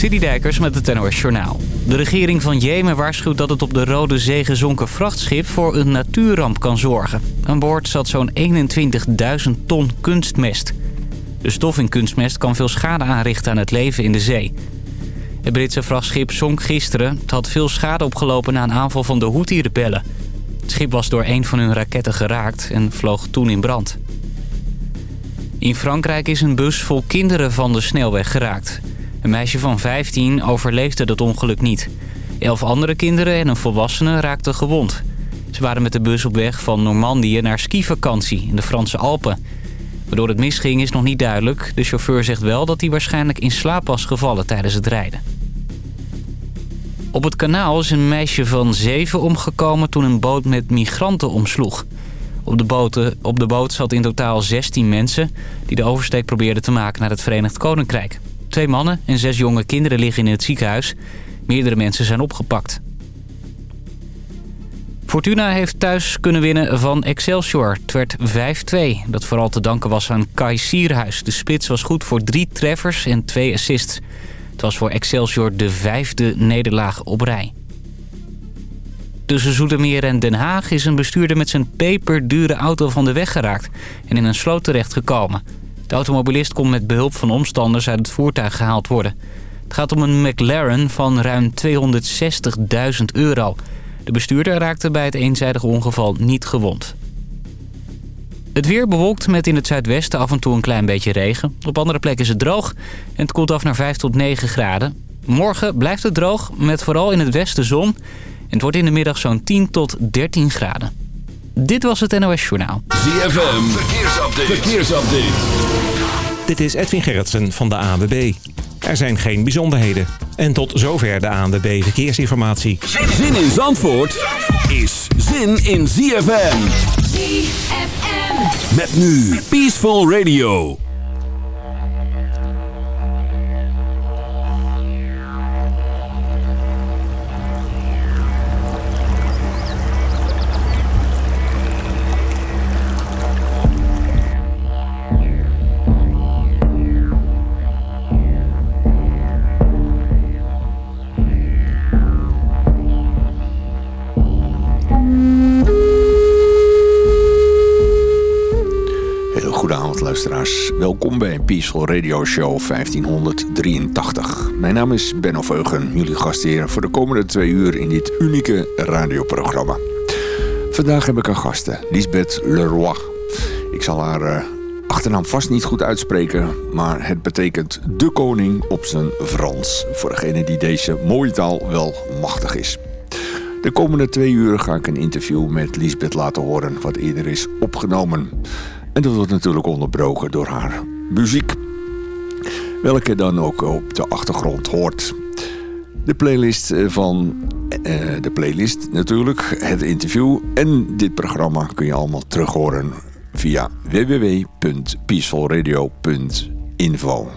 Dijkers met het NOS Journaal. De regering van Jemen waarschuwt dat het op de Rode Zee gezonken vrachtschip voor een natuurramp kan zorgen. Aan boord zat zo'n 21.000 ton kunstmest. De stof in kunstmest kan veel schade aanrichten aan het leven in de zee. Het Britse vrachtschip zonk gisteren. Het had veel schade opgelopen na een aanval van de Houthi-rebellen. Het schip was door een van hun raketten geraakt en vloog toen in brand. In Frankrijk is een bus vol kinderen van de snelweg geraakt. Een meisje van 15 overleefde dat ongeluk niet. Elf andere kinderen en een volwassene raakten gewond. Ze waren met de bus op weg van Normandië naar skivakantie in de Franse Alpen. Waardoor het misging is nog niet duidelijk. De chauffeur zegt wel dat hij waarschijnlijk in slaap was gevallen tijdens het rijden. Op het kanaal is een meisje van 7 omgekomen toen een boot met migranten omsloeg. Op de, op de boot zat in totaal 16 mensen die de oversteek probeerden te maken naar het Verenigd Koninkrijk. Twee mannen en zes jonge kinderen liggen in het ziekenhuis. Meerdere mensen zijn opgepakt. Fortuna heeft thuis kunnen winnen van Excelsior. Het werd 5-2. Dat vooral te danken was aan Kai Sierhuis. De spits was goed voor drie treffers en twee assists. Het was voor Excelsior de vijfde nederlaag op rij. Tussen Zoetermeer en Den Haag is een bestuurder met zijn peperdure auto van de weg geraakt... en in een sloot terechtgekomen. De automobilist kon met behulp van omstanders uit het voertuig gehaald worden. Het gaat om een McLaren van ruim 260.000 euro. De bestuurder raakte bij het eenzijdige ongeval niet gewond. Het weer bewolkt met in het zuidwesten af en toe een klein beetje regen. Op andere plekken is het droog en het koelt af naar 5 tot 9 graden. Morgen blijft het droog met vooral in het westen zon. En het wordt in de middag zo'n 10 tot 13 graden. Dit was het NOS Journaal. ZFM, verkeersupdate. verkeersupdate. Dit is Edwin Gerritsen van de ANWB. Er zijn geen bijzonderheden. En tot zover de ANWB Verkeersinformatie. Zin in Zandvoort is zin in ZFM. ZFM. Met nu Peaceful Radio. Welkom bij Peaceful Radio Show 1583. Mijn naam is Benno Veugen, jullie gastheer voor de komende twee uur in dit unieke radioprogramma. Vandaag heb ik een gasten, Lisbeth Leroy. Ik zal haar eh, achternaam vast niet goed uitspreken, maar het betekent de koning op zijn Frans. Voor degene die deze mooie taal wel machtig is. De komende twee uur ga ik een interview met Lisbeth laten horen wat eerder is opgenomen. En dat wordt natuurlijk onderbroken door haar muziek. Welke dan ook op de achtergrond hoort. De playlist eh, van eh, de playlist natuurlijk, het interview en dit programma kun je allemaal terug horen via www.peacefulradio.info.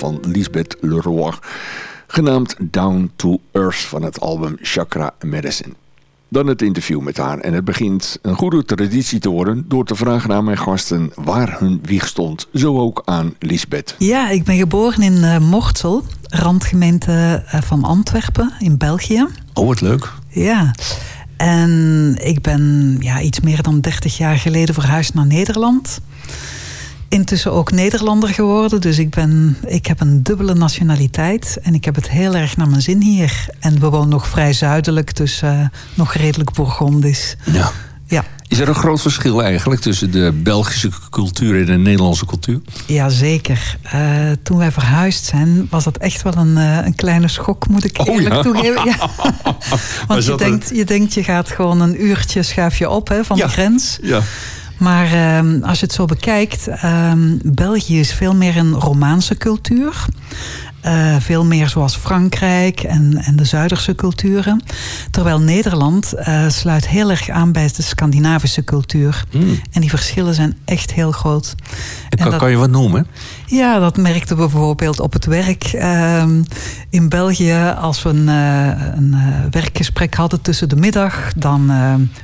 van Lisbeth Leroy, genaamd Down to Earth van het album Chakra Medicine. Dan het interview met haar en het begint een goede traditie te worden door te vragen aan mijn gasten waar hun wieg stond. Zo ook aan Lisbeth. Ja, ik ben geboren in uh, Mortsel, randgemeente uh, van Antwerpen in België. Oh, wat leuk. Ja, en ik ben ja, iets meer dan 30 jaar geleden verhuisd naar Nederland. Intussen ook Nederlander geworden. Dus ik, ben, ik heb een dubbele nationaliteit. En ik heb het heel erg naar mijn zin hier. En we wonen nog vrij zuidelijk, dus uh, nog redelijk Bourgondisch. Ja. ja. Is er een groot verschil eigenlijk tussen de Belgische cultuur en de Nederlandse cultuur? Jazeker. Uh, toen wij verhuisd zijn, was dat echt wel een, uh, een kleine schok, moet ik eerlijk oh, ja? toegeven. Ja. Want je denkt, je denkt, je gaat gewoon een uurtje schuif je op hè, van ja. de grens. Ja. Maar um, als je het zo bekijkt, um, België is veel meer een Romaanse cultuur. Uh, veel meer zoals Frankrijk en, en de Zuiderse culturen. Terwijl Nederland uh, sluit heel erg aan bij de Scandinavische cultuur. Mm. En die verschillen zijn echt heel groot. En kan, dat, kan je wat noemen? Ja, dat merkten we bijvoorbeeld op het werk. Uh, in België, als we een, uh, een werkgesprek hadden tussen de middag... dan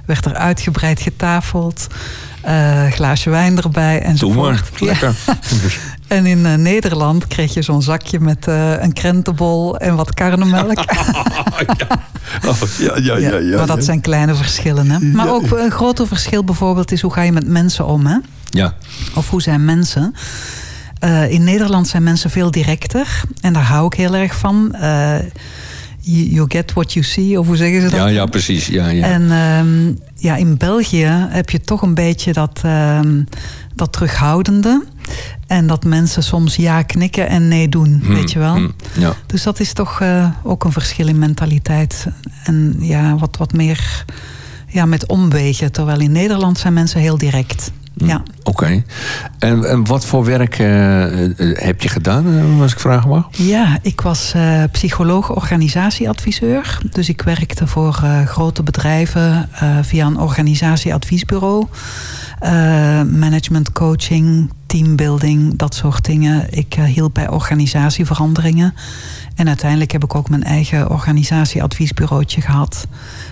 werd er uitgebreid getafeld. Uh, glaasje wijn erbij enzovoort. Doe maar, lekker. Ja. en in uh, Nederland kreeg je zo'n zakje met uh, een krentenbol en wat karnemelk. ja. Oh, ja, ja, ja, ja, Maar dat zijn kleine verschillen. Hè? Maar ook een groter verschil bijvoorbeeld is hoe ga je met mensen om. Hè? Ja. Of hoe zijn mensen. Uh, in Nederland zijn mensen veel directer. En daar hou ik heel erg van. Uh, you get what you see, of hoe zeggen ze dat? Ja, ja precies. Ja, ja. En um, ja, in België heb je toch een beetje dat, um, dat terughoudende. En dat mensen soms ja knikken en nee doen, Hmm, weet je wel. hmm, ja. Dus dat is toch uh, ook een verschil in mentaliteit. En ja, wat, wat meer ja, met omwegen. Terwijl in Nederland zijn mensen heel direct. Ja. Oké. Okay. En, en, wat voor werk uh, uh, heb je gedaan, uh, als ik vragen mag? Ja, ik was psycholoog organisatieadviseur. Dus ik werkte voor grote bedrijven via een organisatieadviesbureau. management coaching, teambuilding, dat soort dingen. Ik hielp bij organisatieveranderingen. En uiteindelijk heb ik ook mijn eigen organisatieadviesbureautje gehad.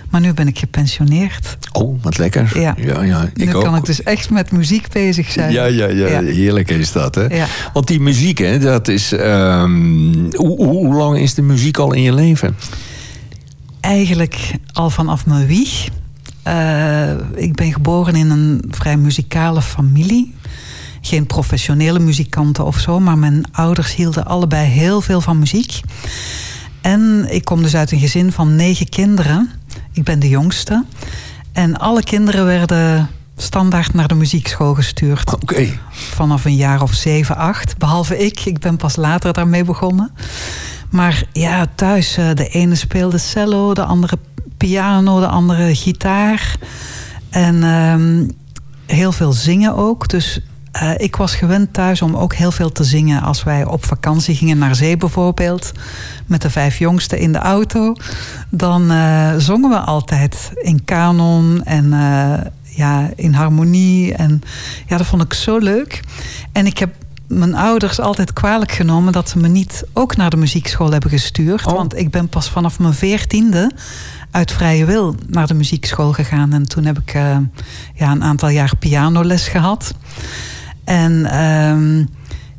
Maar nu ben ik gepensioneerd. Oh, wat lekker. Ja, ja, ja ik nu ook. kan ik dus echt met muziek bezig zijn. Ja, ja, ja, ja. heerlijk is dat. Hè? Ja. Want die muziek, hè, dat is... Um, hoe, hoe, lang is de muziek al in je leven? Eigenlijk al vanaf mijn wieg. Uh, ik ben geboren in een vrij muzikale familie geen professionele muzikanten of zo, maar mijn ouders hielden allebei heel veel van muziek. En ik kom dus uit een gezin van negen kinderen. Ik ben de jongste. En alle kinderen werden standaard naar de muziekschool gestuurd. Oké. Okay. Vanaf een jaar of zeven, acht. Behalve ik. Ik ben pas later daarmee begonnen. Maar ja, thuis, de ene speelde cello, de andere piano, de andere gitaar. En um, heel veel zingen ook. Dus uh, ik was gewend thuis om ook heel veel te zingen als wij op vakantie gingen naar zee bijvoorbeeld. Met de vijf jongsten in de auto. Dan uh, zongen we altijd in kanon en uh, ja, in harmonie. En ja, dat vond ik zo leuk. En ik heb mijn ouders altijd kwalijk genomen dat ze me niet ook naar de muziekschool hebben gestuurd. Oh. Want ik ben pas vanaf mijn veertiende uit vrije wil naar de muziekschool gegaan. En toen heb ik ja, een aantal jaar pianoles gehad. En um,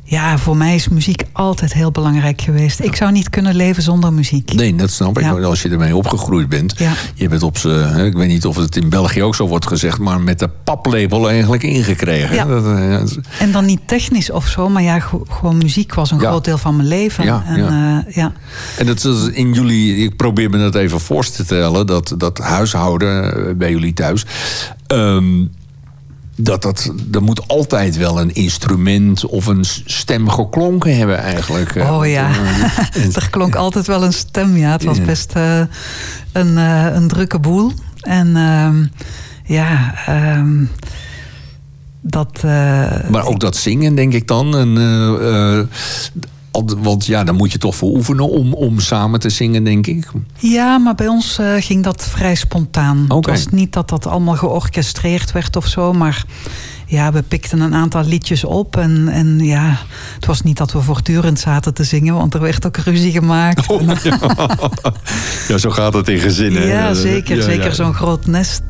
ja, voor mij is muziek altijd heel belangrijk geweest. Ik zou niet kunnen leven zonder muziek. Nee, dat snap ik. Ja. Als je ermee opgegroeid bent. Ja. Je bent op ze, ik weet niet of het in België ook zo wordt gezegd, maar met de paplepel eigenlijk ingekregen. Ja. Dat, ja. En dan niet technisch of zo, maar ja, gewoon muziek was een groot deel van mijn leven. Ja, en, ja. Uh, ja. en dat is in jullie, ik probeer me dat even voor te stellen, dat, dat huishouden bij jullie thuis. Um, dat dat, er moet altijd wel een instrument of een stem geklonken hebben eigenlijk. Oh ja, er klonk altijd wel een stem, ja. Het was best uh, een, uh, een drukke boel. En uh, ja, um, dat... maar ook dat zingen, denk ik dan. En, want ja, dan moet je toch voor oefenen om, om samen te zingen, denk ik. Ja, maar bij ons uh, ging dat vrij spontaan. Okay. Het was niet dat dat allemaal georchestreerd werd of zo. Maar ja, we pikten een aantal liedjes op. En, en ja, het was niet dat we voortdurend zaten te zingen, want er werd ook ruzie gemaakt. Oh, ja. ja. zo gaat het in gezinnen. Ja, zeker. Ja, zeker zo'n groot nest.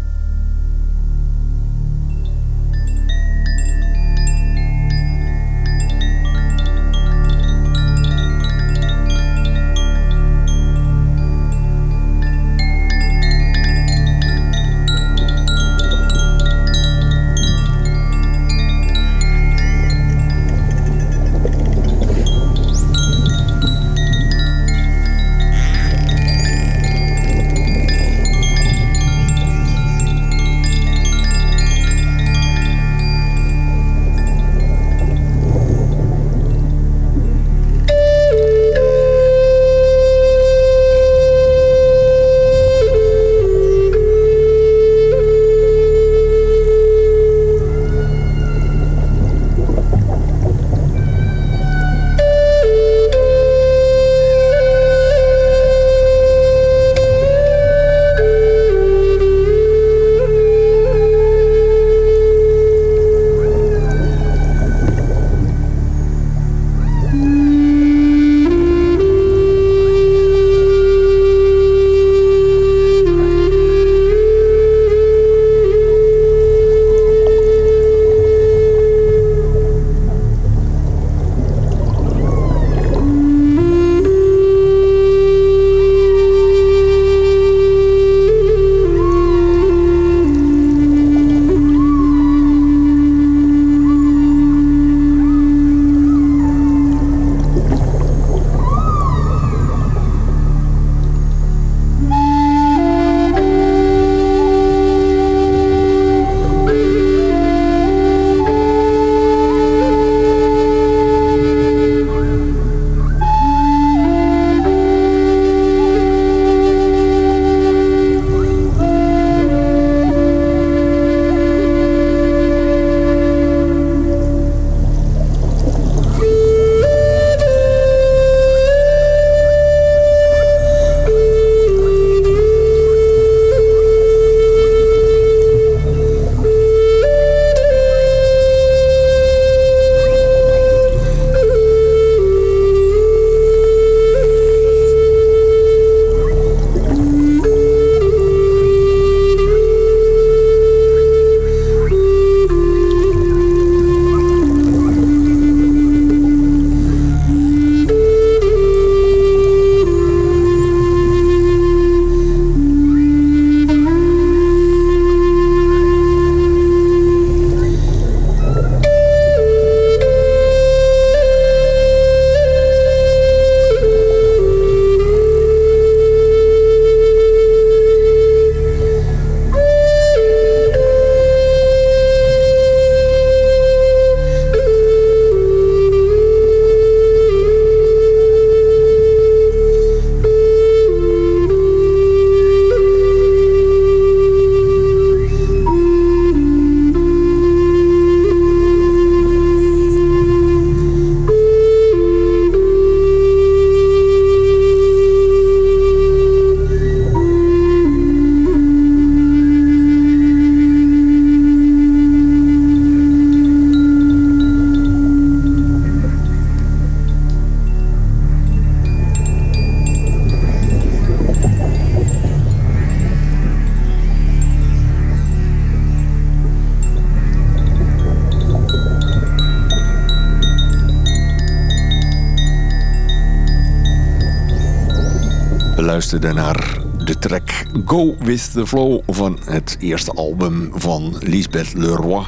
Luisterde naar de track Go With The Flow van het eerste album van Lisbeth Leroy.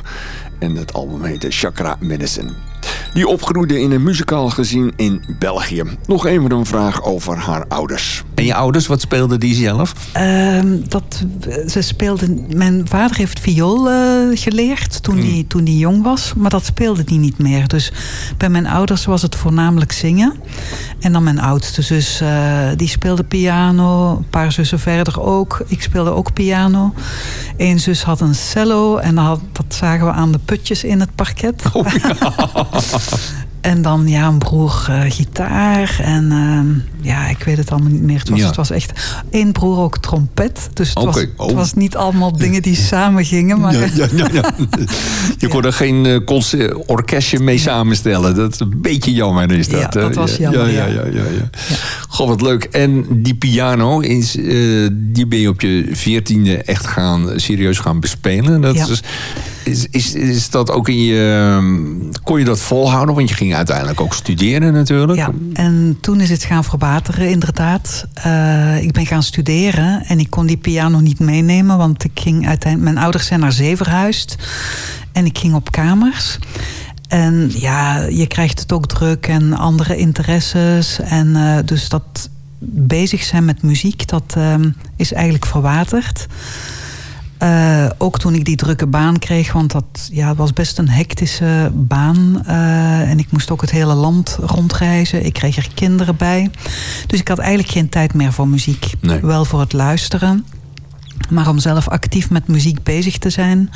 En het album heette Chakra Medicine. Die opgroeide in een muzikaal gezin in België. Nog even een vraag over haar ouders. En je ouders, wat speelden die zelf? Uh, dat, ze speelden, mijn vader heeft viool uh, geleerd toen, hij hmm. toen die jong was. Maar dat speelde hij niet meer. Dus bij mijn ouders was het voornamelijk zingen. En dan mijn oudste zus, uh, die speelde piano. Een paar zussen verder ook. Ik speelde ook piano. Eén zus had een cello. En dat, dat zagen we aan de putjes in het parket. Oh, ja. En dan ja, een broer uh, gitaar. En uh, ja, ik weet het allemaal niet meer. Het was, ja. het was echt één broer ook trompet. Dus het, okay. was, oh. het was niet allemaal dingen die samen gingen. Maar... Ja, ja, ja, Je kon er geen uh, orkestje mee samenstellen. Dat is een beetje jammer is dat. Ja, dat was jammer. Ja, ja, ja, ja, Goh, wat leuk. En die piano, is, die ben je op je veertiende echt gaan, serieus gaan bespelen. Dat is, is, is, is dat ook in je... Kon je dat volhouden? Want je ging uiteindelijk ook studeren natuurlijk. Ja, en toen is het gaan verbeteren inderdaad. Uh, ik ben gaan studeren en ik kon die piano niet meenemen. Want ik ging uiteindelijk... Mijn ouders zijn naar zee verhuisd. En ik ging op kamers. En ja, je krijgt het ook druk en andere interesses. En uh, dus dat bezig zijn met muziek, dat uh, is eigenlijk verwaterd. Uh, ook toen ik die drukke baan kreeg, want dat ja, was best een hectische baan. Uh, en ik moest ook het hele land rondreizen. Ik kreeg er kinderen bij. Dus ik had eigenlijk geen tijd meer voor muziek. Nee. Wel voor het luisteren. Maar om zelf actief met muziek bezig te zijn,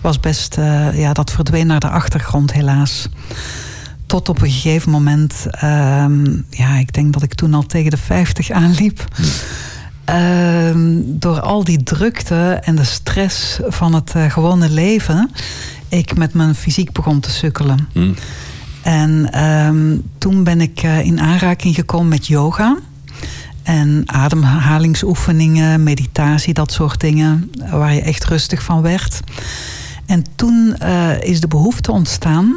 was best, uh, ja, dat verdween naar de achtergrond helaas. Tot op een gegeven moment, ja, ik denk dat ik toen al tegen de 50 aanliep. Hm. Uh, door al die drukte en de stress van het uh, gewone leven, ik met mijn fysiek begon te sukkelen. Mm. En um, toen ben ik uh, in aanraking gekomen met yoga. En ademhalingsoefeningen, meditatie, dat soort dingen, waar je echt rustig van werd. En toen uh, is de behoefte ontstaan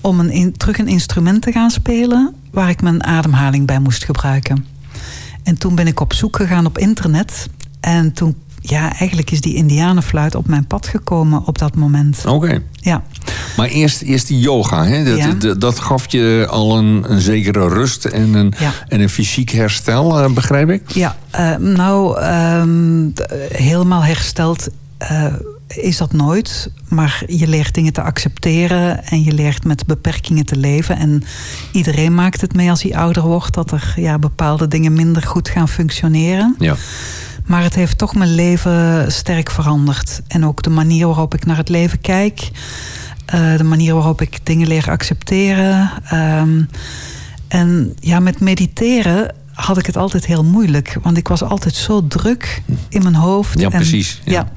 om een in, terug een instrument te gaan spelen waar ik mijn ademhaling bij moest gebruiken. En toen ben ik op zoek gegaan op internet. En toen, ja, eigenlijk is die indianenfluit op mijn pad gekomen op dat moment. Oké. Okay. Ja. Maar eerst, eerst die yoga, hè? Dat, Ja. dat, dat gaf je al een, een zekere rust en een, Ja. en een fysiek herstel, eh, begrijp ik? Ja, eh, nou, ehm, d- helemaal hersteld eh, is dat nooit. Maar je leert dingen te accepteren en je leert met beperkingen te leven. En iedereen maakt het mee als hij ouder wordt, dat er ja, bepaalde dingen minder goed gaan functioneren. Ja. Maar het heeft toch mijn leven sterk veranderd. En ook de manier waarop ik naar het leven kijk. eh, de manier waarop ik dingen leer accepteren. Ehm, en ja, met mediteren had ik het altijd heel moeilijk. Want ik was altijd zo druk in mijn hoofd. Ja, en, precies, ja. Ja.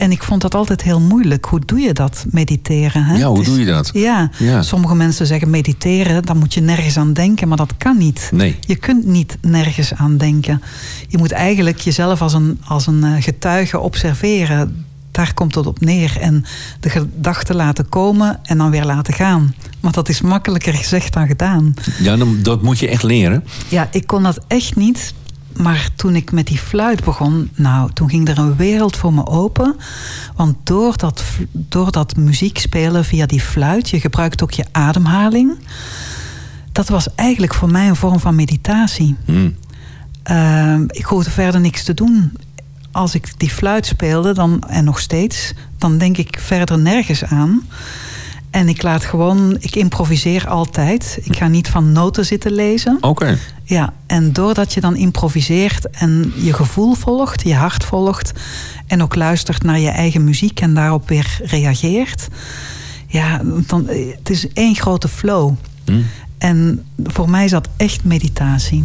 En ik vond dat altijd heel moeilijk. Hoe doe je dat, mediteren? Hè? Ja, hoe is- doe je dat? Ja. Ja. sommige mensen zeggen mediteren, dan moet je nergens aan denken. Maar dat kan niet. Nee. Je kunt niet nergens aan denken. Je moet eigenlijk jezelf als een, als een eh, getuige observeren. Daar komt het op neer. En de gedachten laten komen en dan weer laten gaan. Maar dat is makkelijker gezegd dan gedaan. Ja, dat moet je echt leren. Ja, ik kon dat echt niet. Maar toen ik met die fluit begon, nou, toen ging er een wereld voor me open. Want door dat, door dat muziek spelen via die fluit, je gebruikt ook je ademhaling. Dat was eigenlijk voor mij een vorm van meditatie. Hm. Uh, ik hoefde verder niks te doen. Als ik die fluit speelde, dan, en nog steeds, dan denk ik verder nergens aan. En ik laat gewoon, ik improviseer altijd. Ik ga niet van noten zitten lezen. Oké. Ja, en doordat je dan improviseert en je gevoel volgt, je hart volgt en ook luistert naar je eigen muziek en daarop weer reageert, ja, dan, het is één grote flow. Hm. En voor mij is dat echt meditatie.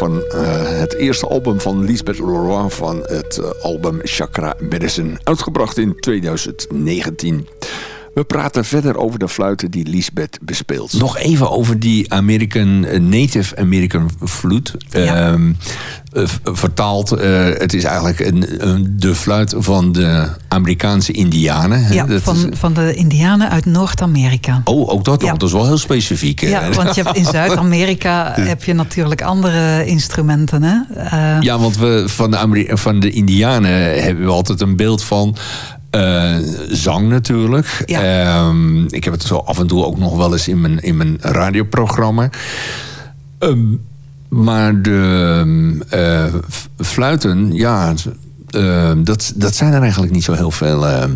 Van uh, het eerste album van Lisbeth Leroy van het uh, album Chakra Medicine. Uitgebracht in 2019. We praten verder over de fluiten die Lisbeth bespeelt. Nog even over die American, Native American. Ja. Um, uh, vertaald, het is eigenlijk een, een, de fluit van de Amerikaanse indianen. Hè? Ja, Dat van, is, van de indianen uit Noord-Amerika. oh, ook dat Ja. nog. Dat is wel heel specifiek. hè? Ja, want je hebt in Zuid-Amerika heb je natuurlijk andere instrumenten. Hè? Eh, Ja, want we, van, de Ameri- van de Indianen hebben we altijd een beeld van. eh, zang natuurlijk. Ja. Ehm, ik heb het zo af en toe ook nog wel eens in mijn, in mijn radioprogramma. Ehm, maar de ehm, eh, fluiten, ja, ehm, dat, dat zijn er eigenlijk niet zo heel veel. ehm,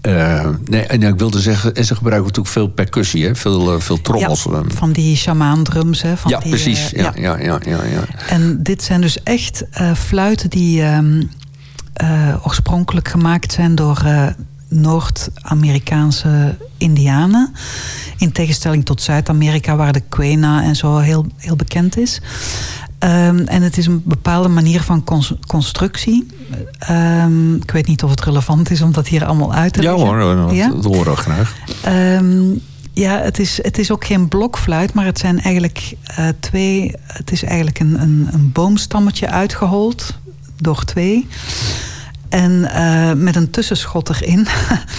eh, nee, en ik wilde zeggen, en ze gebruiken natuurlijk veel percussie, hè? Veel, eh, veel trommels. ja, van die shamaandrums. Hè, van ja, die, precies. eh, ja, ja, ja, ja, ja. En dit zijn dus echt fluiten die ehm, eh, oorspronkelijk gemaakt zijn door Noord-Amerikaanse Indianen. In tegenstelling tot Zuid-Amerika, waar de quena en zo heel, heel bekend is. Ehm, en het is een bepaalde manier van cons- constructie. Ehm, ik weet niet of het relevant is om dat hier allemaal uit te Ja leggen. hoor, dat, Ja? dat horen we graag. Ehm, ja, het is, het is ook geen blokfluit, maar het zijn eigenlijk eh, twee. Het is eigenlijk een, een, een boomstammetje uitgehold door twee. En eh, met een tussenschot erin.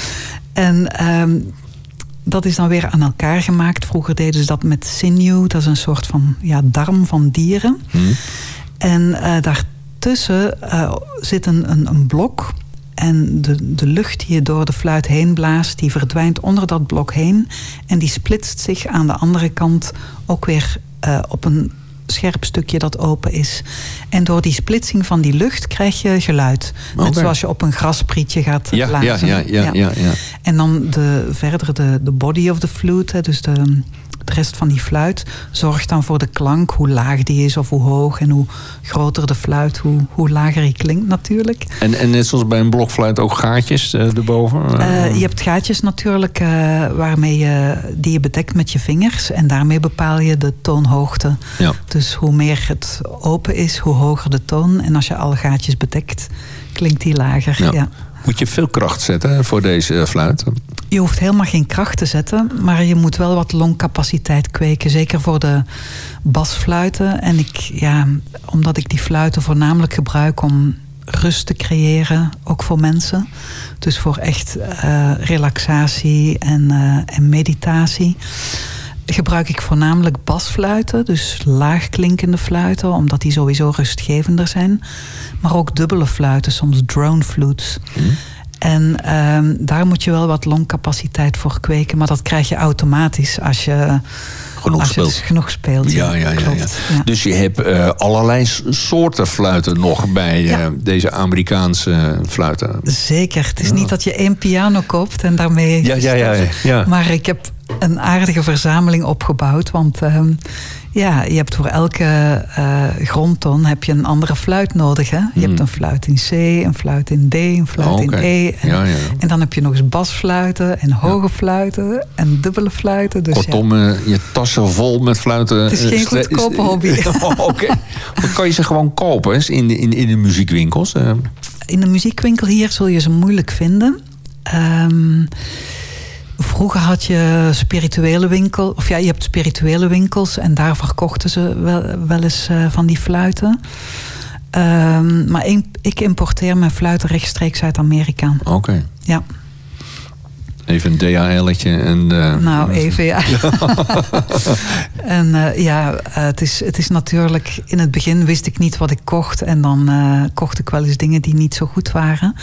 en dat is dan weer aan elkaar gemaakt. Vroeger deden ze dat met sinew, dat is een soort van ja, darm van dieren. Hm? En eh, daartussen eh, zit een, een, een blok. En de, de lucht die je door de fluit heen blaast, die verdwijnt onder dat blok heen. En die splitst zich aan de andere kant ook weer eh, op een scherp stukje dat open is. En door die splitsing van die lucht krijg je geluid. Net Oké. zoals je op een grasprietje gaat Ja, ja, blazen. ja, ja, ja, ja. En dan de, verder de, de body of the flute, dus de, de rest van die fluit, zorgt dan voor de klank, hoe laag die is of hoe hoog. En hoe groter de fluit, hoe, hoe lager die klinkt natuurlijk. En, en net zoals bij een blokfluit ook gaatjes eh, erboven? Eh, je hebt gaatjes natuurlijk eh, waarmee je, die je bedekt met je vingers. En daarmee bepaal je de toonhoogte. ja. Dus hoe meer het open is, hoe hoger de toon. En als je alle gaatjes bedekt, klinkt die lager. Ja. ja. Moet je veel kracht zetten voor deze eh, fluit? Je hoeft helemaal geen kracht te zetten, maar je moet wel wat longcapaciteit kweken. Zeker voor de basfluiten. En ik, ja, omdat ik die fluiten voornamelijk gebruik om rust te creëren, ook voor mensen. Dus voor echt eh, relaxatie en, eh, en meditatie. Gebruik ik voornamelijk basfluiten, dus laagklinkende fluiten, omdat die sowieso rustgevender zijn. Maar ook dubbele fluiten, soms drone flutes. En ehm, daar moet je wel wat longcapaciteit voor kweken. Maar dat krijg je automatisch als je Genoeg als speelt. dus genoeg speelt. Ja, ja, ja. ja. klopt. Ja. Dus je hebt eh, allerlei soorten fluiten nog bij eh, deze Amerikaanse fluiten. Zeker. Het is niet dat je één piano koopt en daarmee... Ja, ja, ja. ja. Maar ik heb een aardige verzameling opgebouwd. Want ehm, ja, je hebt voor elke eh, grondtoon heb je een andere fluit nodig. Hè? Je Hmm. hebt een fluit in C, een fluit in D, een fluit Oh, in E. En, Ja, ja. en dan heb je nog eens basfluiten en hoge fluiten en dubbele fluiten. Dus. Kortom, eh, je tassen vol met fluiten. Het is eh, geen goedkope hobby. Oké. Dan kan je ze gewoon kopen in de, in, in de muziekwinkels. In de muziekwinkel hier zul je ze moeilijk vinden. Ehm, vroeger had je spirituele winkel, of ja, je hebt spirituele winkels en daar verkochten ze wel, wel eens eh, van die fluiten. Ehm, maar ik, ik importeer mijn fluiten rechtstreeks uit Amerika. Oké. Ja, Even een DHL'tje en... eh, nou even ja. en eh, ja, eh, het, is, het is natuurlijk... In het begin wist ik niet wat ik kocht. En dan kocht ik wel eens dingen die niet zo goed waren.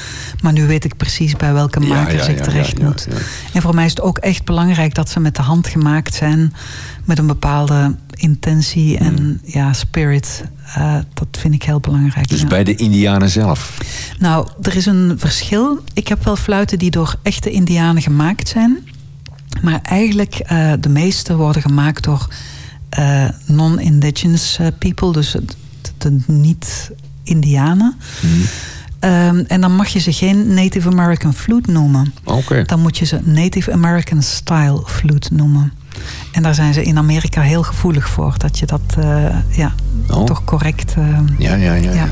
Maar nu weet ik precies bij welke makers ja, ik terecht moet. En voor mij is het ook echt belangrijk dat ze met de hand gemaakt zijn. Met een bepaalde intentie en ja, spirit. Eh, dat vind ik heel belangrijk. Dus ja. bij de Indianen zelf. Nou, er is een verschil. Ik heb wel fluiten die door echte Indianen gemaakt zijn. Maar eigenlijk, eh, de meeste worden gemaakt door eh, non-indigenous people. Dus de, de niet-Indianen. Ehm, en dan mag je ze geen Native American flute noemen. Oké. Dan moet je ze Native American style flute noemen. En daar zijn ze in Amerika heel gevoelig voor. Dat je dat ja, oh. toch correct... ja, ja, ja. ja.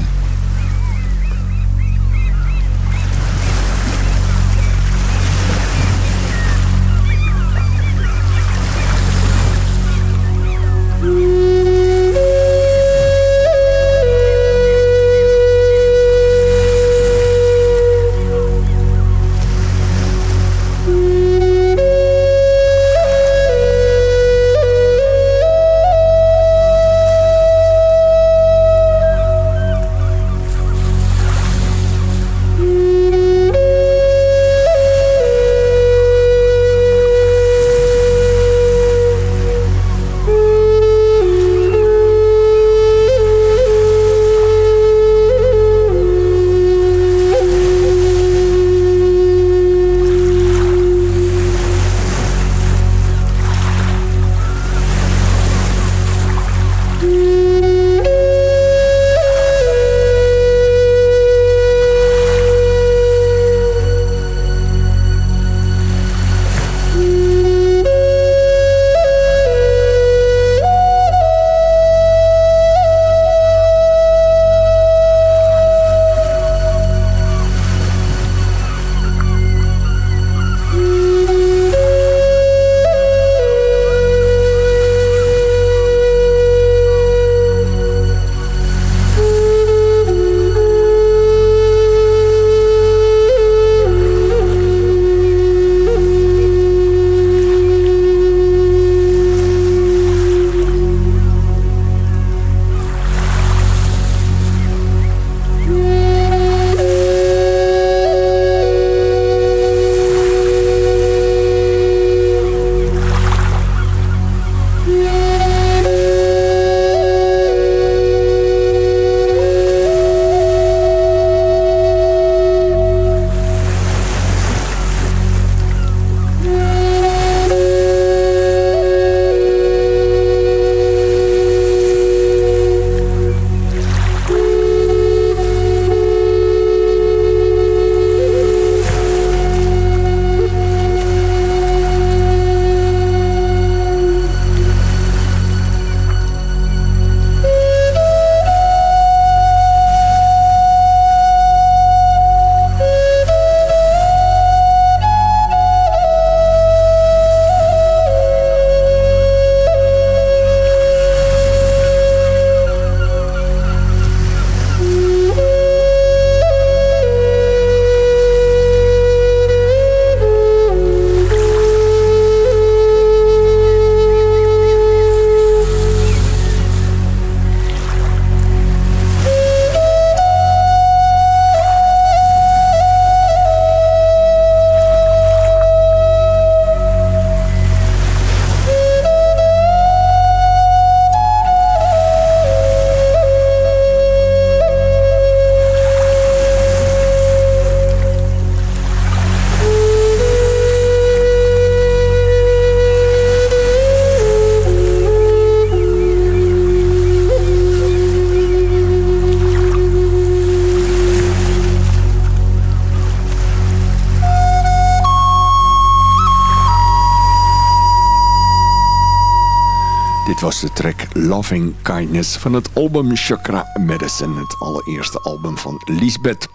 Was de track Loving Kindness van het album Chakra Medicine. Het allereerste album van Lisbeth.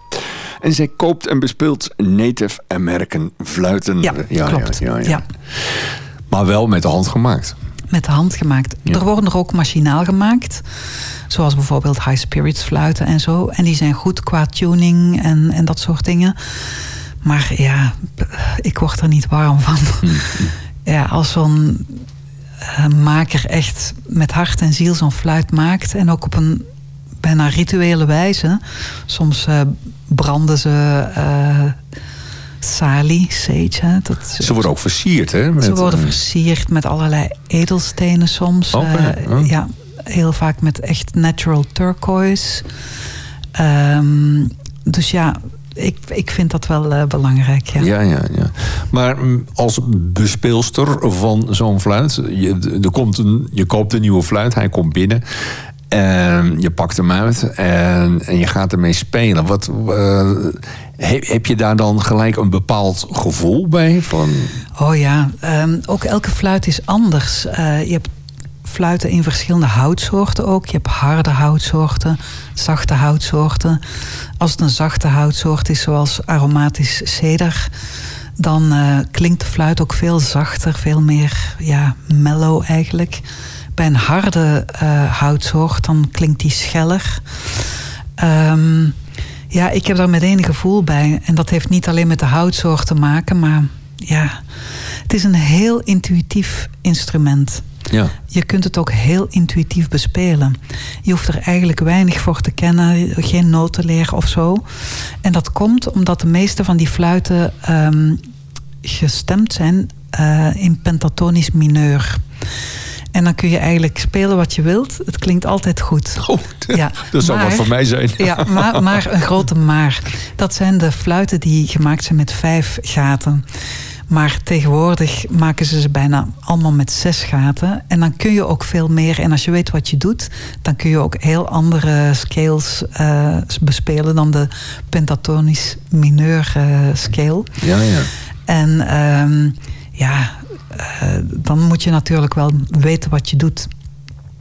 En zij koopt en bespeelt Native American fluiten. Ja, ja klopt. Ja, ja, ja, Maar wel met de hand gemaakt. Met de hand gemaakt. Er worden er ook machinaal gemaakt. Zoals bijvoorbeeld high spirits fluiten en zo. En die zijn goed qua tuning en, en dat soort dingen. Maar ja, ik word er niet warm van. Mm. Ja, als zo'n uh, maker echt met hart en ziel zo'n fluit maakt. En ook op een bijna rituele wijze. Soms uh, branden ze uh, salie, sage. Dat, ze worden ook versierd, hè? Met, ze worden versierd met allerlei edelstenen soms. Oh. Ja, heel vaak met echt natural turquoise. Um, dus ja, ik, ik vind dat wel uh, belangrijk. Ja. ja. Ja, ja, Maar mm, als bespeelster van zo'n fluit, je, er komt een, je koopt een nieuwe fluit, hij komt binnen. En je pakt hem uit en, en je gaat ermee spelen. Wat, uh, heb je daar dan gelijk een bepaald gevoel bij? Van... Oh ja, um, ook elke fluit is anders. Uh, je hebt fluiten in verschillende houtsoorten ook. Je hebt harde houtsoorten, zachte houtsoorten. Als het een zachte houtsoort is, zoals aromatisch ceder, dan uh, klinkt de fluit ook veel zachter, veel meer ja, mellow eigenlijk. Bij een harde uh, houtsoort, dan klinkt die scheller. Um, ja, ik heb daar meteen gevoel bij. En dat heeft niet alleen met de houtsoort te maken, maar ja, het is een heel intuïtief instrument. Ja. Je kunt het ook heel intuïtief bespelen. Je hoeft er eigenlijk weinig voor te kennen, geen notenleer of zo. En dat komt omdat de meeste van die fluiten um, gestemd zijn uh, in pentatonisch mineur. En dan kun je eigenlijk spelen wat je wilt. Het klinkt altijd goed. Oh, ja, dat zou wat voor mij zijn. Ja, maar, maar een grote maar. Dat zijn de fluiten die gemaakt zijn met vijf gaten. Maar tegenwoordig maken ze ze bijna allemaal met zes gaten. En dan kun je ook veel meer. En als je weet wat je doet, dan kun je ook heel andere scales uh, bespelen dan de pentatonisch mineur uh, scale. Ja, ja. En um, ja, uh, dan moet je natuurlijk wel weten wat je doet.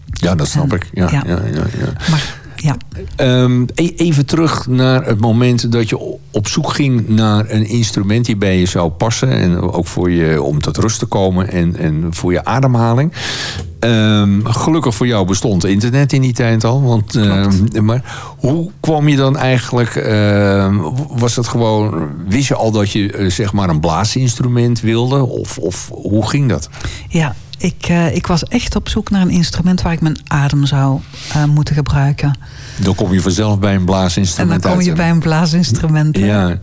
Ja, dat snap en, ik. Ja, ja. Ja, ja, Maar ja. Um, even terug naar het moment dat je op zoek ging naar een instrument die bij je zou passen. En ook voor je om tot rust te komen en, en voor je ademhaling. Um, gelukkig voor jou bestond internet in die tijd al. Want, um, maar hoe kwam je dan eigenlijk... Uh, was het gewoon... Wist je al dat je uh, zeg maar een blaasinstrument wilde? Of, of hoe ging dat? Ja, ik, uh, ik was echt op zoek naar een instrument waar ik mijn adem zou uh, moeten gebruiken. Dan kom je vanzelf bij een blaasinstrument En dan kom je uit, bij een blaasinstrument. Ja.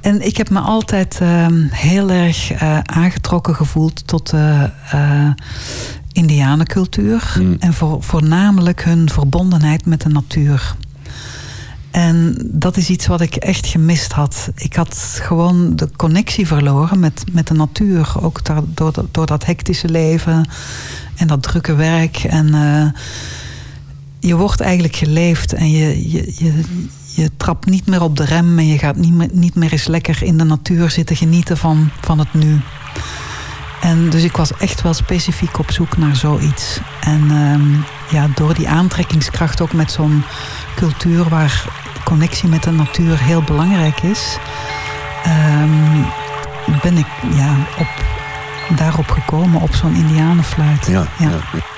En ik heb me altijd uh, heel erg aangetrokken gevoeld tot de indianencultuur. Hmm. En voor, voornamelijk hun verbondenheid met de natuur. En dat is iets wat ik echt gemist had. Ik had gewoon de connectie verloren met, met de natuur. Ook daar, door, door dat hectische leven en dat drukke werk. En uh, je wordt eigenlijk geleefd en je, je, je, trapt niet meer op de rem en je gaat niet meer, niet meer eens lekker in de natuur zitten genieten van, van het nu. En dus ik was echt wel specifiek op zoek naar zoiets. En um, ja, door die aantrekkingskracht ook met zo'n cultuur waar connectie met de natuur heel belangrijk is, um, ben ik ja, op, daarop gekomen, op zo'n indianenfluit. Ja, ja. ja.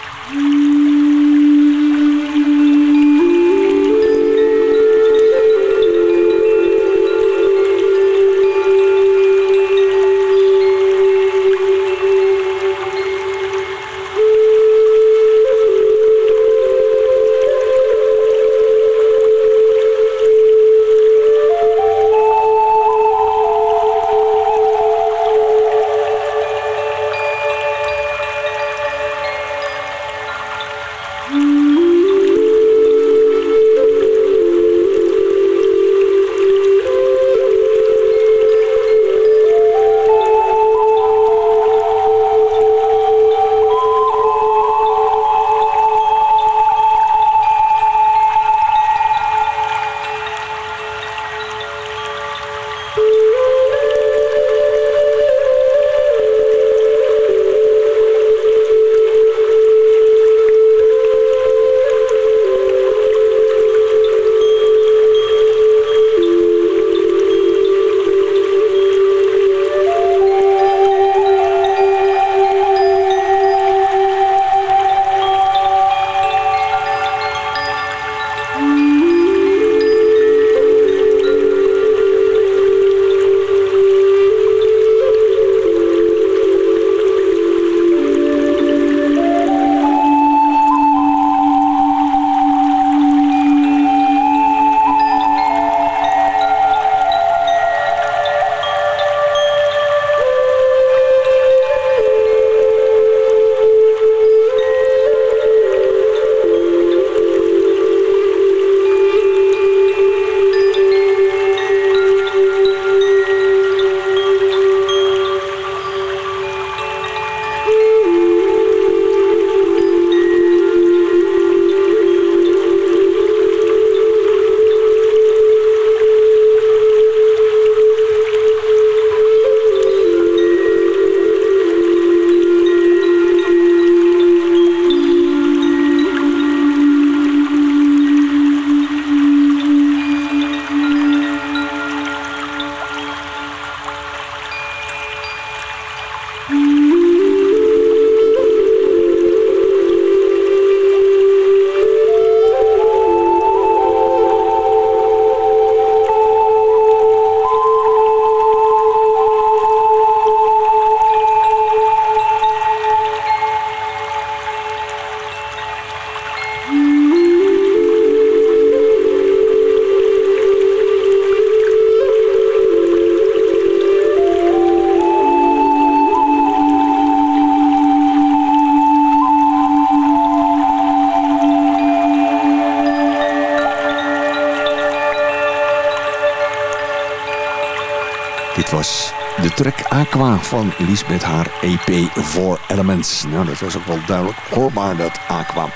Was de track Aqua van Lisbeth haar EP voor Elements. Nou, dat was ook wel duidelijk hoorbaar, dat Aqua.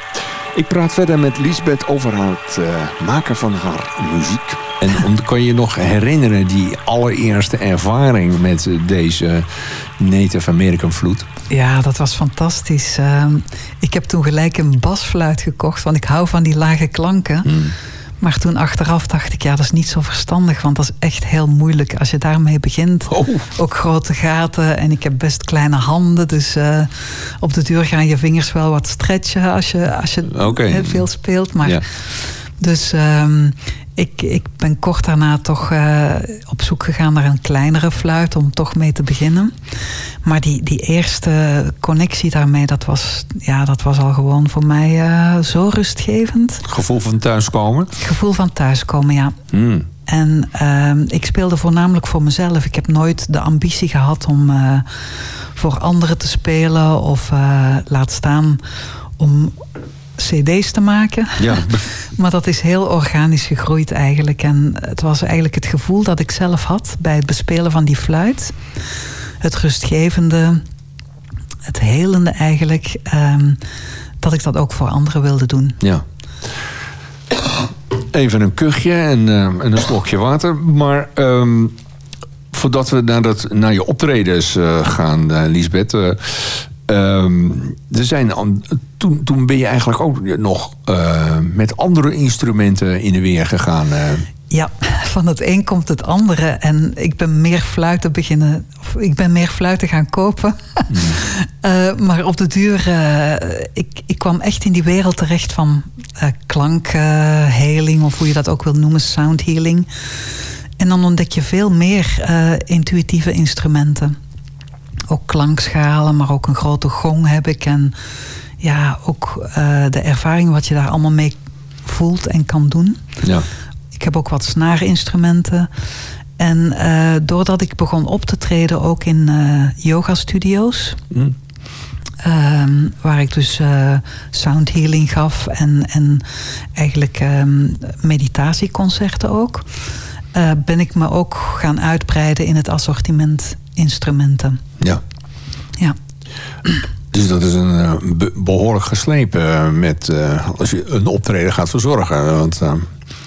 Ik praat verder met Lisbeth over het uh, maken van haar muziek. En kan je je nog herinneren die allereerste ervaring met deze Native American vloed? Ja, dat was fantastisch. Uh, ik heb toen gelijk een basfluit gekocht, want ik hou van die lage klanken. Hmm. Maar toen achteraf dacht ik, ja, dat is niet zo verstandig. Want dat is echt heel moeilijk als je daarmee begint. Oh. Ook grote gaten en ik heb best kleine handen. Dus uh, op de duur gaan je vingers wel wat stretchen als je, als je okay. heel veel speelt. Maar ja. Dus um, ik, ik ben kort daarna toch uh, op zoek gegaan naar een kleinere fluit om toch mee te beginnen. Maar die, die eerste connectie daarmee, dat was, ja, dat was al gewoon voor mij uh, zo rustgevend. Gevoel van thuiskomen? Gevoel van thuiskomen, ja. Hmm. En uh, ik speelde voornamelijk voor mezelf. Ik heb nooit de ambitie gehad om uh, voor anderen te spelen of laat staan om cd's te maken. Ja. maar dat is heel organisch gegroeid eigenlijk. En het was eigenlijk het gevoel dat ik zelf had bij het bespelen van die fluit. Het rustgevende, het helende eigenlijk. Um, dat ik dat ook voor anderen wilde doen. Ja. Even een kuchje en, uh, en een slokje water. Maar um, voordat we naar, dat, naar je optredens uh, gaan, uh, Lisbeth. Um, er zijn, toen, toen ben je eigenlijk ook nog uh, met andere instrumenten in de weer gegaan. Uh. Ja, van het een komt het andere. En ik ben meer fluiten beginnen. Of ik ben meer fluiten gaan kopen. Mm. uh, maar op de duur, ik, ik kwam echt in die wereld terecht van klankheling, of hoe je dat ook wil noemen, sound healing. En dan ontdek je veel meer intuïtieve instrumenten ook klankschalen, maar ook een grote gong heb ik. En ja, ook uh, de ervaring wat je daar allemaal mee voelt en kan doen. Ja. Ik heb ook wat snaarinstrumenten. En uh, doordat ik begon op te treden ook in uh, yoga-studio's... Mm. Um, waar ik dus uh, sound healing gaf en, en eigenlijk um, meditatieconcerten ook... Ben ik me ook gaan uitbreiden in het assortiment instrumenten. Ja. Ja. Dus dat is een uh, behoorlijk geslepen uh, met uh, als je een optreden gaat verzorgen. Want,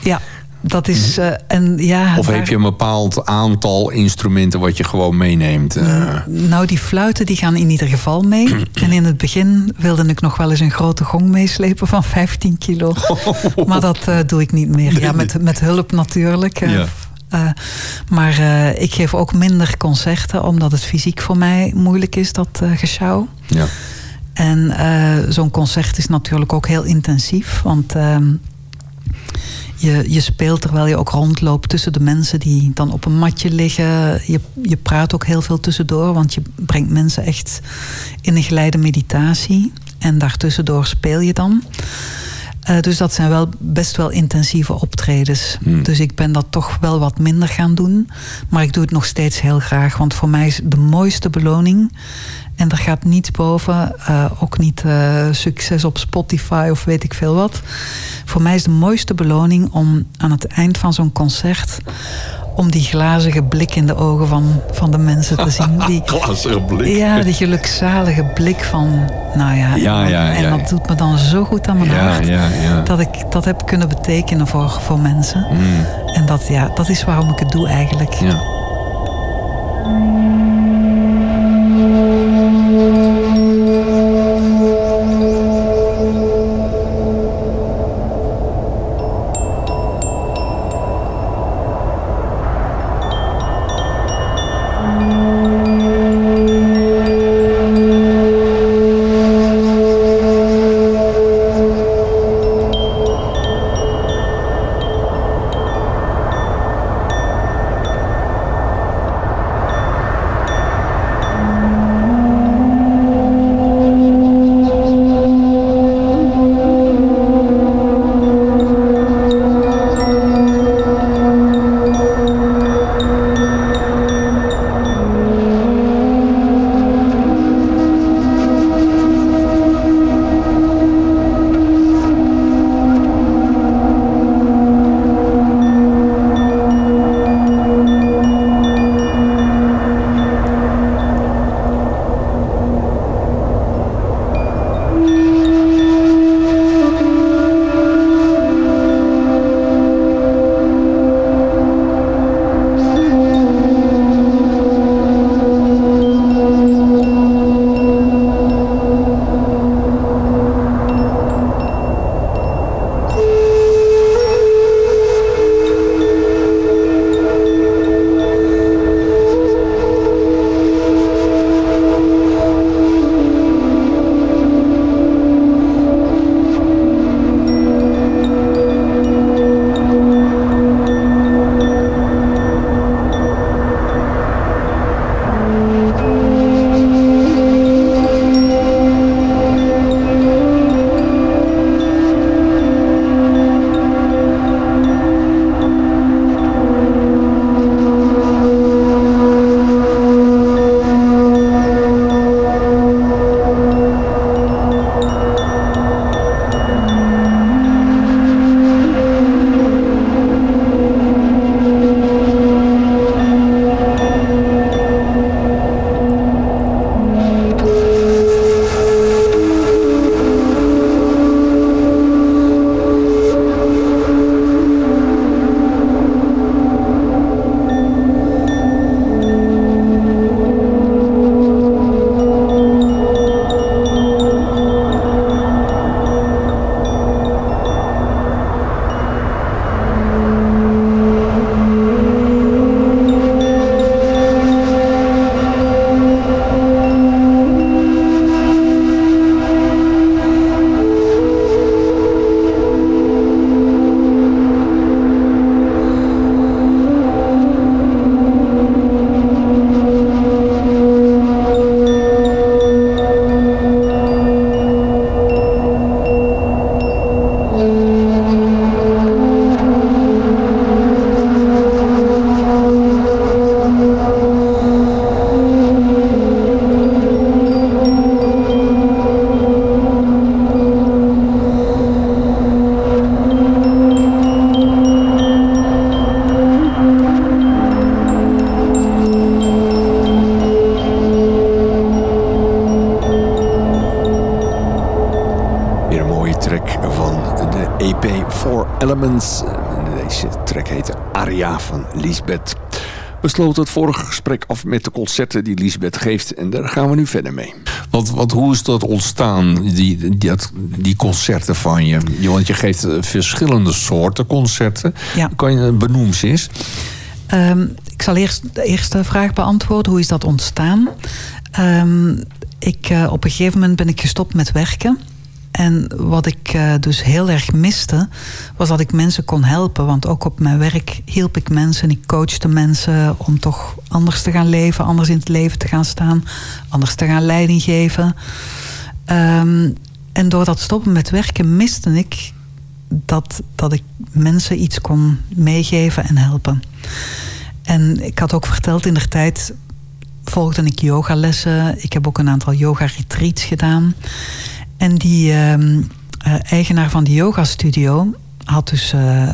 ja, dat is. Uh, en, ja, of heb je een bepaald aantal instrumenten wat je gewoon meeneemt? Nou, die fluiten die gaan in ieder geval mee. en in het begin wilde ik nog wel eens een grote gong meeslepen van 15 kilo. maar dat doe ik niet meer. Ja, met, met hulp natuurlijk. Ja. Uh, maar uh, ik geef ook minder concerten, omdat het fysiek voor mij moeilijk is, dat uh, geschouw. Ja. En zo'n concert is natuurlijk ook heel intensief, want ehm, je, je speelt terwijl je ook rondloopt tussen de mensen die dan op een matje liggen. Je, je praat ook heel veel tussendoor, want je brengt mensen echt in een geleide meditatie. En daartussendoor speel je dan. Uh, dus dat zijn wel best wel intensieve optredens. Hmm. Dus ik ben dat toch wel wat minder gaan doen. Maar ik doe het nog steeds heel graag. Want voor mij is de mooiste beloning. En er gaat niets boven. Uh, ook niet uh, succes op Spotify of weet ik veel wat. Voor mij is de mooiste beloning om aan het eind van zo'n concert om die glazige blik in de ogen van, van de mensen te zien. Die, glazige blik? Ja, die gelukzalige blik van, nou ja, ja, ja en dat doet me dan zo goed aan mijn hart. Dat ik dat heb kunnen betekenen voor, voor mensen. Mm. En dat, ja, dat is waarom ik het doe eigenlijk. Ja. Deze track heette Aria van Lisbeth. We sloten het vorige gesprek af met de concerten die Lisbeth geeft. En daar gaan we nu verder mee. Want, want hoe is dat ontstaan, die, die, die concerten van je? Want je geeft verschillende soorten concerten. Ja. Kan je benoemen eens? Um, ik zal eerst de eerste vraag beantwoorden. Hoe is dat ontstaan? Um, ik, uh, op een gegeven moment ben ik gestopt met werken. En wat ik uh, dus heel erg miste, was dat ik mensen kon helpen. Want ook op mijn werk hielp ik mensen. Ik coachte mensen om toch anders te gaan leven, anders in het leven te gaan staan, anders te gaan leiding geven. Um, en door dat stoppen met werken miste ik dat, dat ik mensen iets kon meegeven en helpen. En ik had ook verteld in de tijd volgde ik yogalessen. Ik heb ook een aantal yoga retreats gedaan. En die uh, uh, eigenaar van die yogastudio had dus uh,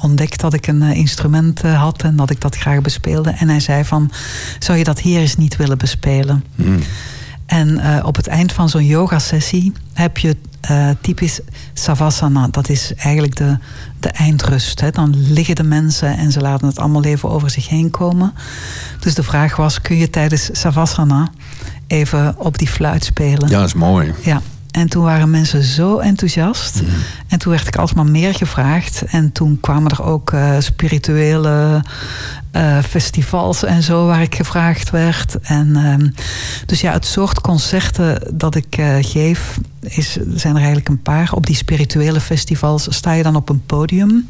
ontdekt dat ik een instrument had en dat ik dat graag bespeelde. En hij zei van, zou je dat hier eens niet willen bespelen? Hmm. En op het eind van zo'n yogasessie heb je typisch savasana. Dat is eigenlijk de, de eindrust. Hè. Dan liggen de mensen en ze laten het allemaal even over zich heen komen. Dus de vraag was, kun je tijdens savasana even op die fluit spelen? Ja, dat is mooi. Ja. En toen waren mensen zo enthousiast. Mm. En toen werd ik alsmaar meer gevraagd. En toen kwamen er ook uh, spirituele uh, festivals en zo waar ik gevraagd werd. En, uh, dus ja, het soort concerten dat ik uh, geef, is, zijn er eigenlijk een paar. Op die spirituele festivals sta je dan op een podium.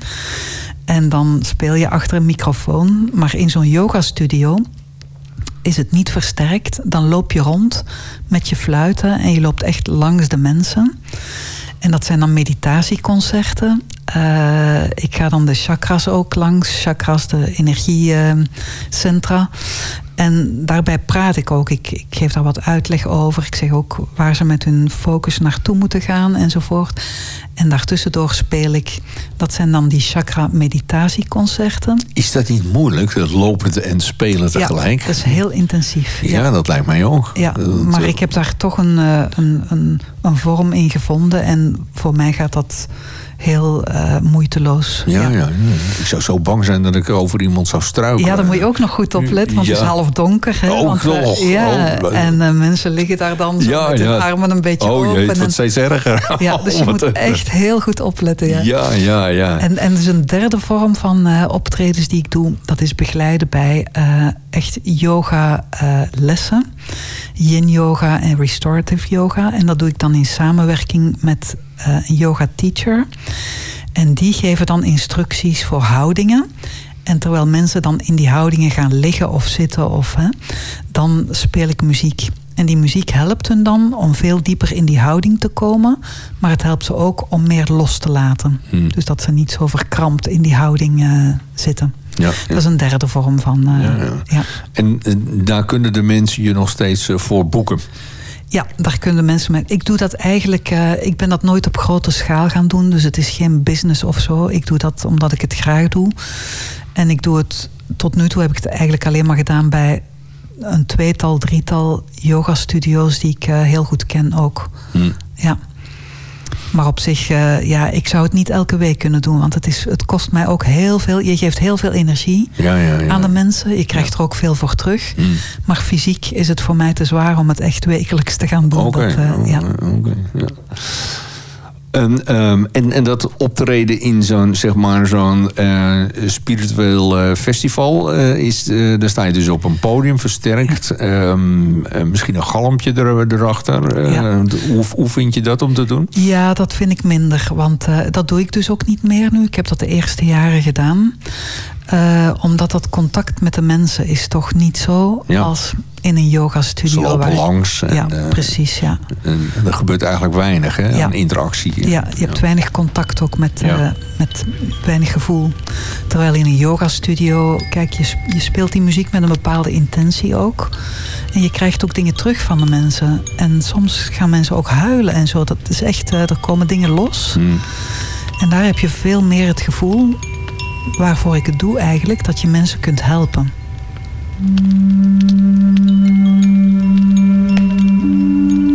En dan speel je achter een microfoon. Maar in zo'n yogastudio is het niet versterkt. Dan loop je rond met je fluiten en je loopt echt langs de mensen. En dat zijn dan meditatieconcerten. Uh, ik ga dan de chakras ook langs. Chakras, de energiecentra. En daarbij praat ik ook. Ik, ik, geef daar wat uitleg over. Ik zeg ook waar ze met hun focus naartoe moeten gaan enzovoort. En daartussendoor speel ik. Dat zijn dan die chakra meditatieconcerten. Is dat niet moeilijk, het lopen en spelen tegelijk? Ja, dat is heel intensief. Ja, ja. dat lijkt mij ook. Ja, maar ik heb daar toch een, een, een, een vorm in gevonden. En voor mij gaat dat heel uh, moeiteloos. Ja, ja. Ja, ik zou zo bang zijn dat ik over iemand zou struikelen. Ja, daar moet je ook nog goed op letten, want het is half donker. Hè? Oh, uh, ja, oh, en uh, mensen liggen daar dan zo met hun armen een beetje oh, open. Jeet, wat steeds erger. Ja, dus je moet echt heel goed opletten. Ja, ja, ja. ja. En, en dus een derde vorm van uh, optredens die ik doe, dat is begeleiden bij echt yoga lessen. Yin yoga en restorative yoga. En dat doe ik dan in samenwerking met een yoga teacher. En die geven dan instructies voor houdingen. En terwijl mensen dan in die houdingen gaan liggen of zitten, of, hè, dan speel ik muziek. En die muziek helpt hun dan om veel dieper in die houding te komen. Maar het helpt ze ook om meer los te laten. Hmm. Dus dat ze niet zo verkrampt in die houding uh, zitten. Ja, ja. Dat is een derde vorm van. Uh, ja, ja. En daar kunnen de mensen je nog steeds voor boeken. Ja, daar kunnen mensen mee. Ik doe dat eigenlijk. Uh, ik ben dat nooit op grote schaal gaan doen. Dus het is geen business of zo. Ik doe dat omdat ik het graag doe. En ik doe het. Tot nu toe heb ik het eigenlijk alleen maar gedaan bij een tweetal, drietal yoga-studio's die ik uh, heel goed ken ook. Hmm. Ja. Maar op zich, uh, ja, ik zou het niet elke week kunnen doen. Want het, is, het kost mij ook heel veel. Je geeft heel veel energie ja, ja, ja. aan de mensen. Je krijgt er ook veel voor terug. Hmm. Maar fysiek is het voor mij te zwaar om het echt wekelijks te gaan doen. Oké, uh, okay, ja. En, um, en, en dat optreden in zo'n zeg maar, zo'n uh, spiritueel uh, festival, uh, is, daar sta je dus op een podium versterkt. Um, misschien een galmpje er, erachter. Ja. Hoe, hoe vind je dat om te doen? Ja, dat vind ik minder. Want dat doe ik dus ook niet meer nu. Ik heb dat de eerste jaren gedaan. Uh, omdat dat contact met de mensen is toch niet zo ja. als in een yoga studio. Ze lopen langs. En, ja, uh, precies, ja. En, en, er gebeurt eigenlijk weinig hè, ja. aan interactie. Ja, je hebt weinig contact ook met, uh, met weinig gevoel. Terwijl in een yoga studio, kijk, je, je speelt die muziek met een bepaalde intentie ook. En je krijgt ook dingen terug van de mensen. En soms gaan mensen ook huilen en zo. Dat is echt, er komen dingen los. Hmm. En daar heb je veel meer het gevoel waarvoor ik het doe eigenlijk, dat je mensen kunt helpen. Thank you.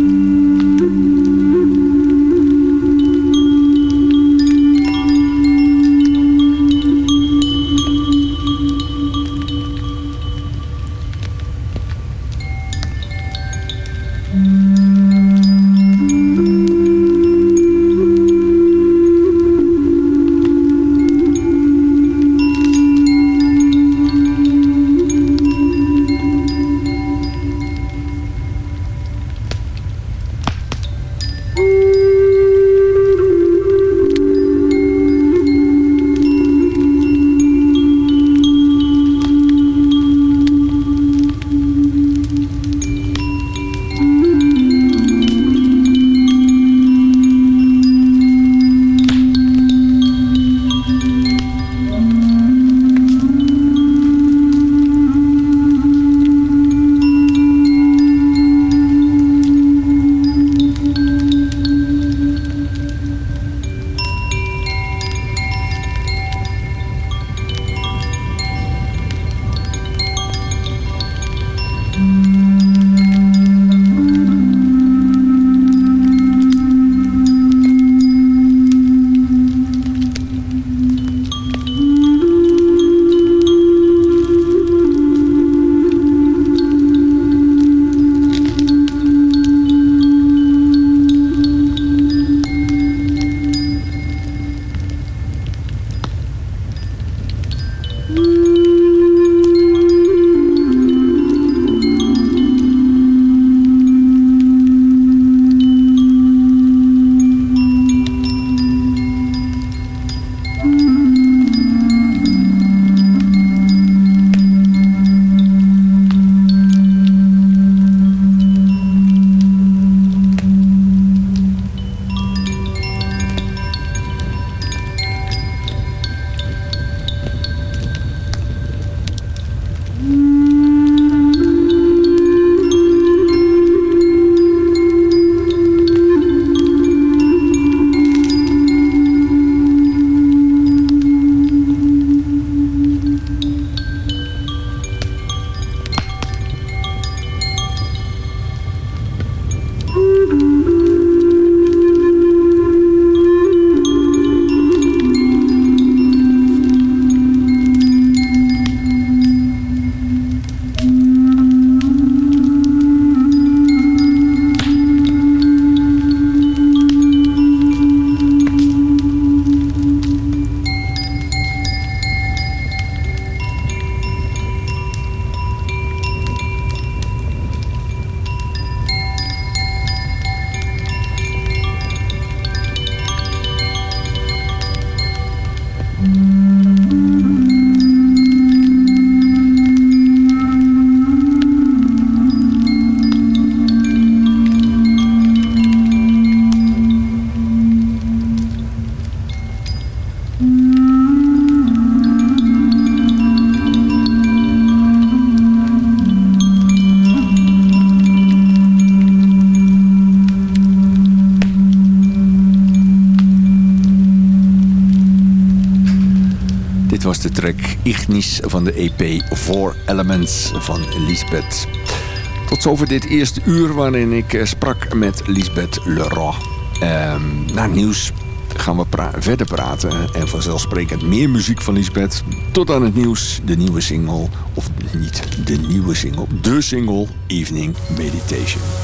Track Ignis van de EP Four Elements van Lisbeth. Tot zover dit eerste uur waarin ik eh, sprak met Lisbeth Leroy. Ehm, na nieuws gaan we verder praten. En vanzelfsprekend meer muziek van Lisbeth. Tot aan het nieuws, de nieuwe single. Of niet de nieuwe single, de single Evening Meditation.